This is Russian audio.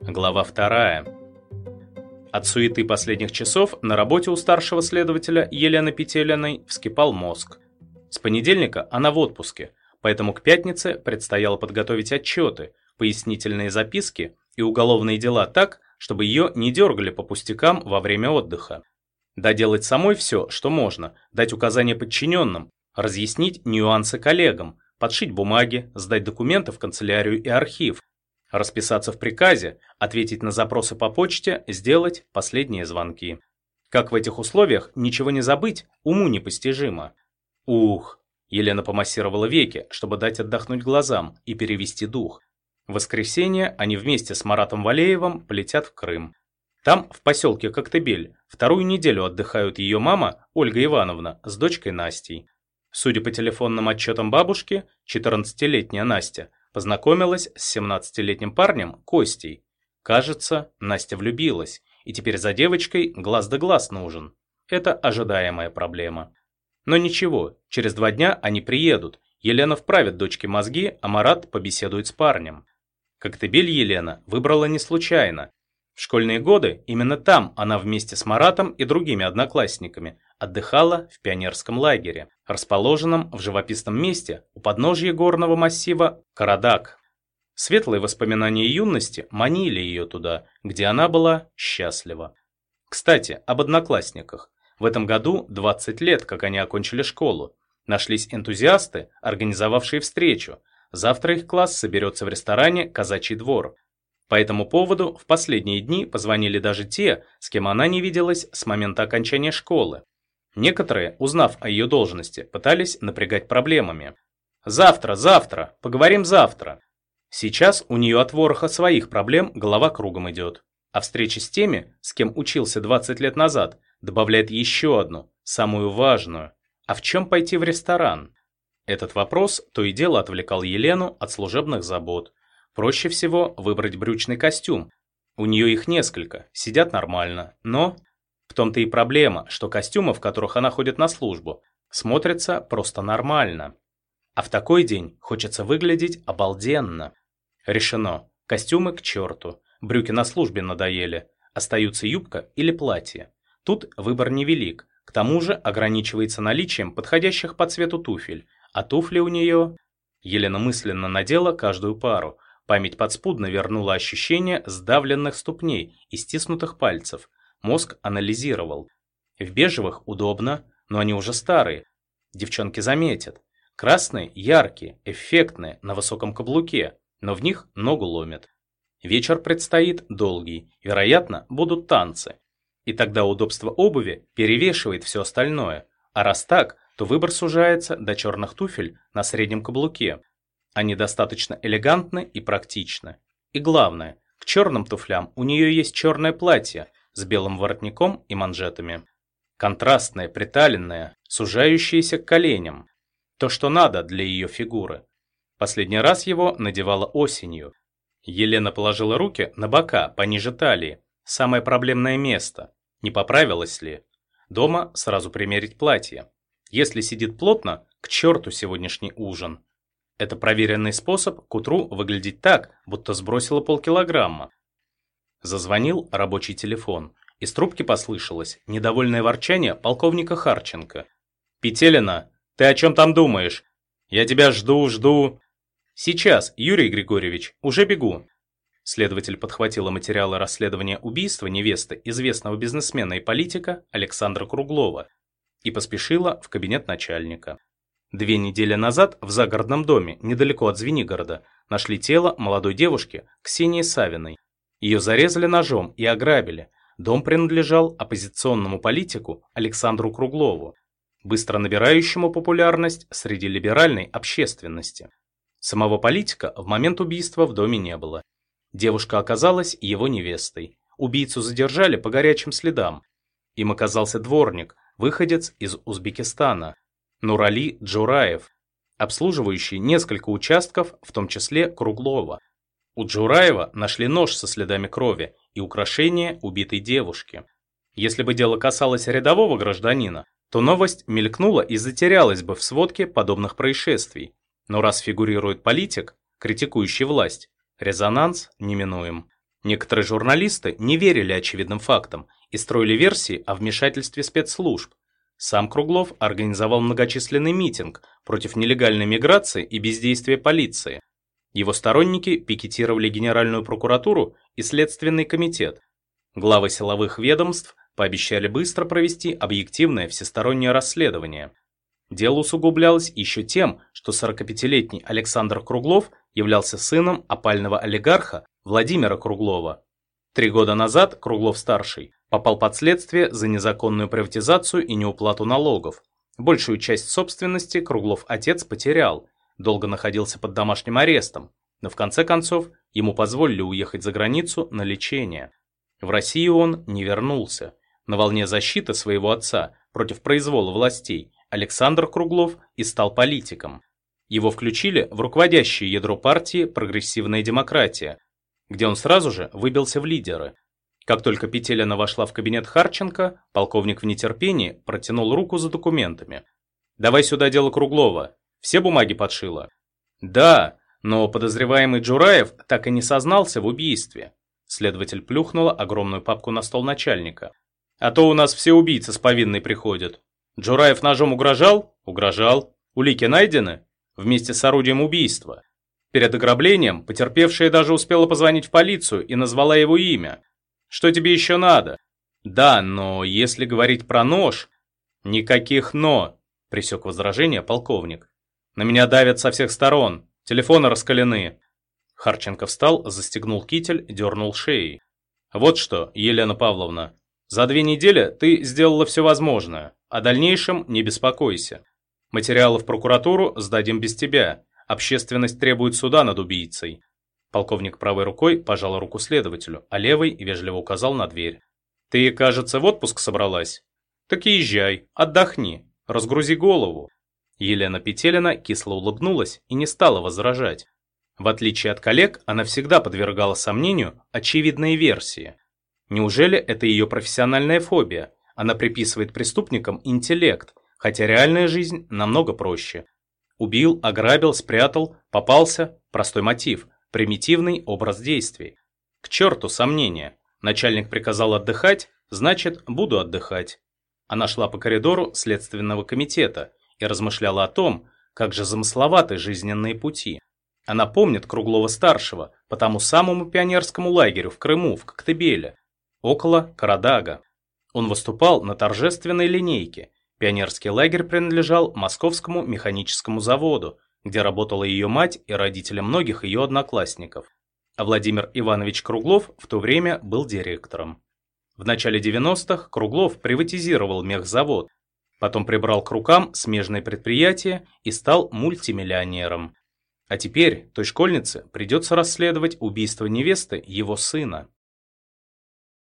Глава вторая. От суеты последних часов на работе у старшего следователя Елены Петелиной вскипал мозг. С понедельника она в отпуске, поэтому к пятнице предстояло подготовить отчеты, пояснительные записки и уголовные дела так, чтобы ее не дергали по пустякам во время отдыха. Доделать самой все, что можно, дать указания подчиненным, разъяснить нюансы коллегам, подшить бумаги, сдать документы в канцелярию и архив, Расписаться в приказе, ответить на запросы по почте, сделать последние звонки. Как в этих условиях ничего не забыть, уму непостижимо. Ух, Елена помассировала веки, чтобы дать отдохнуть глазам и перевести дух. В воскресенье они вместе с Маратом Валеевым полетят в Крым. Там, в поселке Коктебель, вторую неделю отдыхают ее мама, Ольга Ивановна, с дочкой Настей. Судя по телефонным отчетам бабушки, 14-летняя Настя Познакомилась с 17-летним парнем Костей. Кажется, Настя влюбилась, и теперь за девочкой глаз да глаз нужен. Это ожидаемая проблема. Но ничего, через два дня они приедут. Елена вправит дочке мозги, а Марат побеседует с парнем. Коктебель Елена выбрала не случайно. В школьные годы именно там она вместе с Маратом и другими одноклассниками отдыхала в пионерском лагере, расположенном в живописном месте у подножья горного массива Карадак. Светлые воспоминания юности манили ее туда, где она была счастлива. Кстати, об одноклассниках. В этом году 20 лет, как они окончили школу. Нашлись энтузиасты, организовавшие встречу. Завтра их класс соберется в ресторане «Казачий двор». По этому поводу в последние дни позвонили даже те, с кем она не виделась с момента окончания школы. Некоторые, узнав о ее должности, пытались напрягать проблемами. «Завтра, завтра, поговорим завтра». Сейчас у нее от вороха своих проблем голова кругом идет. А встреча с теми, с кем учился 20 лет назад, добавляет еще одну, самую важную. А в чем пойти в ресторан? Этот вопрос то и дело отвлекал Елену от служебных забот. Проще всего выбрать брючный костюм. У нее их несколько, сидят нормально, но в том-то и проблема, что костюмы, в которых она ходит на службу, смотрятся просто нормально. А в такой день хочется выглядеть обалденно. Решено. Костюмы к черту. Брюки на службе надоели. Остаются юбка или платье. Тут выбор невелик. К тому же ограничивается наличием подходящих по цвету туфель. А туфли у нее... Елена мысленно надела каждую пару. Память подспудно вернула ощущение сдавленных ступней и стиснутых пальцев. Мозг анализировал. В бежевых удобно, но они уже старые. Девчонки заметят. Красные яркие, эффектные, на высоком каблуке, но в них ногу ломят. Вечер предстоит долгий, вероятно, будут танцы. И тогда удобство обуви перевешивает все остальное. А раз так, то выбор сужается до черных туфель на среднем каблуке. Они достаточно элегантны и практичны. И главное, к черным туфлям у нее есть черное платье, с белым воротником и манжетами. Контрастное, приталенное, сужающееся к коленям. То, что надо для ее фигуры. Последний раз его надевала осенью. Елена положила руки на бока, пониже талии. Самое проблемное место. Не поправилась ли? Дома сразу примерить платье. Если сидит плотно, к черту сегодняшний ужин. Это проверенный способ к утру выглядеть так, будто сбросила полкилограмма. Зазвонил рабочий телефон. Из трубки послышалось недовольное ворчание полковника Харченко. «Петелина, ты о чем там думаешь? Я тебя жду, жду...» «Сейчас, Юрий Григорьевич, уже бегу». Следователь подхватила материалы расследования убийства невесты известного бизнесмена и политика Александра Круглова и поспешила в кабинет начальника. Две недели назад в загородном доме, недалеко от Звенигорода, нашли тело молодой девушки Ксении Савиной. Ее зарезали ножом и ограбили. Дом принадлежал оппозиционному политику Александру Круглову, быстро набирающему популярность среди либеральной общественности. Самого политика в момент убийства в доме не было. Девушка оказалась его невестой. Убийцу задержали по горячим следам. Им оказался дворник, выходец из Узбекистана, Нурали Джураев, обслуживающий несколько участков, в том числе Круглова. У Джураева нашли нож со следами крови и украшение убитой девушки. Если бы дело касалось рядового гражданина, то новость мелькнула и затерялась бы в сводке подобных происшествий. Но раз фигурирует политик, критикующий власть, резонанс неминуем. Некоторые журналисты не верили очевидным фактам и строили версии о вмешательстве спецслужб. Сам Круглов организовал многочисленный митинг против нелегальной миграции и бездействия полиции. Его сторонники пикетировали Генеральную прокуратуру и Следственный комитет. Главы силовых ведомств пообещали быстро провести объективное всестороннее расследование. Дело усугублялось еще тем, что 45-летний Александр Круглов являлся сыном опального олигарха Владимира Круглова. Три года назад Круглов-старший попал под следствие за незаконную приватизацию и неуплату налогов. Большую часть собственности Круглов-отец потерял, долго находился под домашним арестом, но в конце концов ему позволили уехать за границу на лечение. В Россию он не вернулся. На волне защиты своего отца против произвола властей Александр Круглов и стал политиком. Его включили в руководящее ядро партии «Прогрессивная демократия», где он сразу же выбился в лидеры. Как только Петелина вошла в кабинет Харченко, полковник в нетерпении протянул руку за документами. «Давай сюда дело Круглова. Все бумаги подшила?» «Да, но подозреваемый Джураев так и не сознался в убийстве». Следователь плюхнула огромную папку на стол начальника. «А то у нас все убийцы с повинной приходят. Джураев ножом угрожал? Угрожал. Улики найдены? Вместе с орудием убийства. Перед ограблением потерпевшая даже успела позвонить в полицию и назвала его имя. Что тебе еще надо? Да, но если говорить про нож... Никаких «но», присек возражение полковник. На меня давят со всех сторон, телефоны раскалены. Харченко встал, застегнул китель, дернул шеей. Вот что, Елена Павловна, за две недели ты сделала все возможное, о дальнейшем не беспокойся. Материалы в прокуратуру сдадим без тебя, Общественность требует суда над убийцей. Полковник правой рукой пожал руку следователю, а левой вежливо указал на дверь. Ты, кажется, в отпуск собралась? Так езжай, отдохни, разгрузи голову. Елена Петелина кисло улыбнулась и не стала возражать. В отличие от коллег, она всегда подвергала сомнению очевидные версии. Неужели это ее профессиональная фобия? Она приписывает преступникам интеллект, хотя реальная жизнь намного проще – Убил, ограбил, спрятал, попался – простой мотив, примитивный образ действий. К черту сомнения. Начальник приказал отдыхать, значит, буду отдыхать. Она шла по коридору Следственного комитета и размышляла о том, как же замысловаты жизненные пути. Она помнит Круглова-старшего по тому самому пионерскому лагерю в Крыму, в Коктебеле, около Карадага. Он выступал на торжественной линейке Пионерский лагерь принадлежал Московскому механическому заводу, где работала ее мать и родители многих ее одноклассников. А Владимир Иванович Круглов в то время был директором. В начале 90-х Круглов приватизировал мехзавод, потом прибрал к рукам смежные предприятия и стал мультимиллионером. А теперь той школьнице придется расследовать убийство невесты его сына.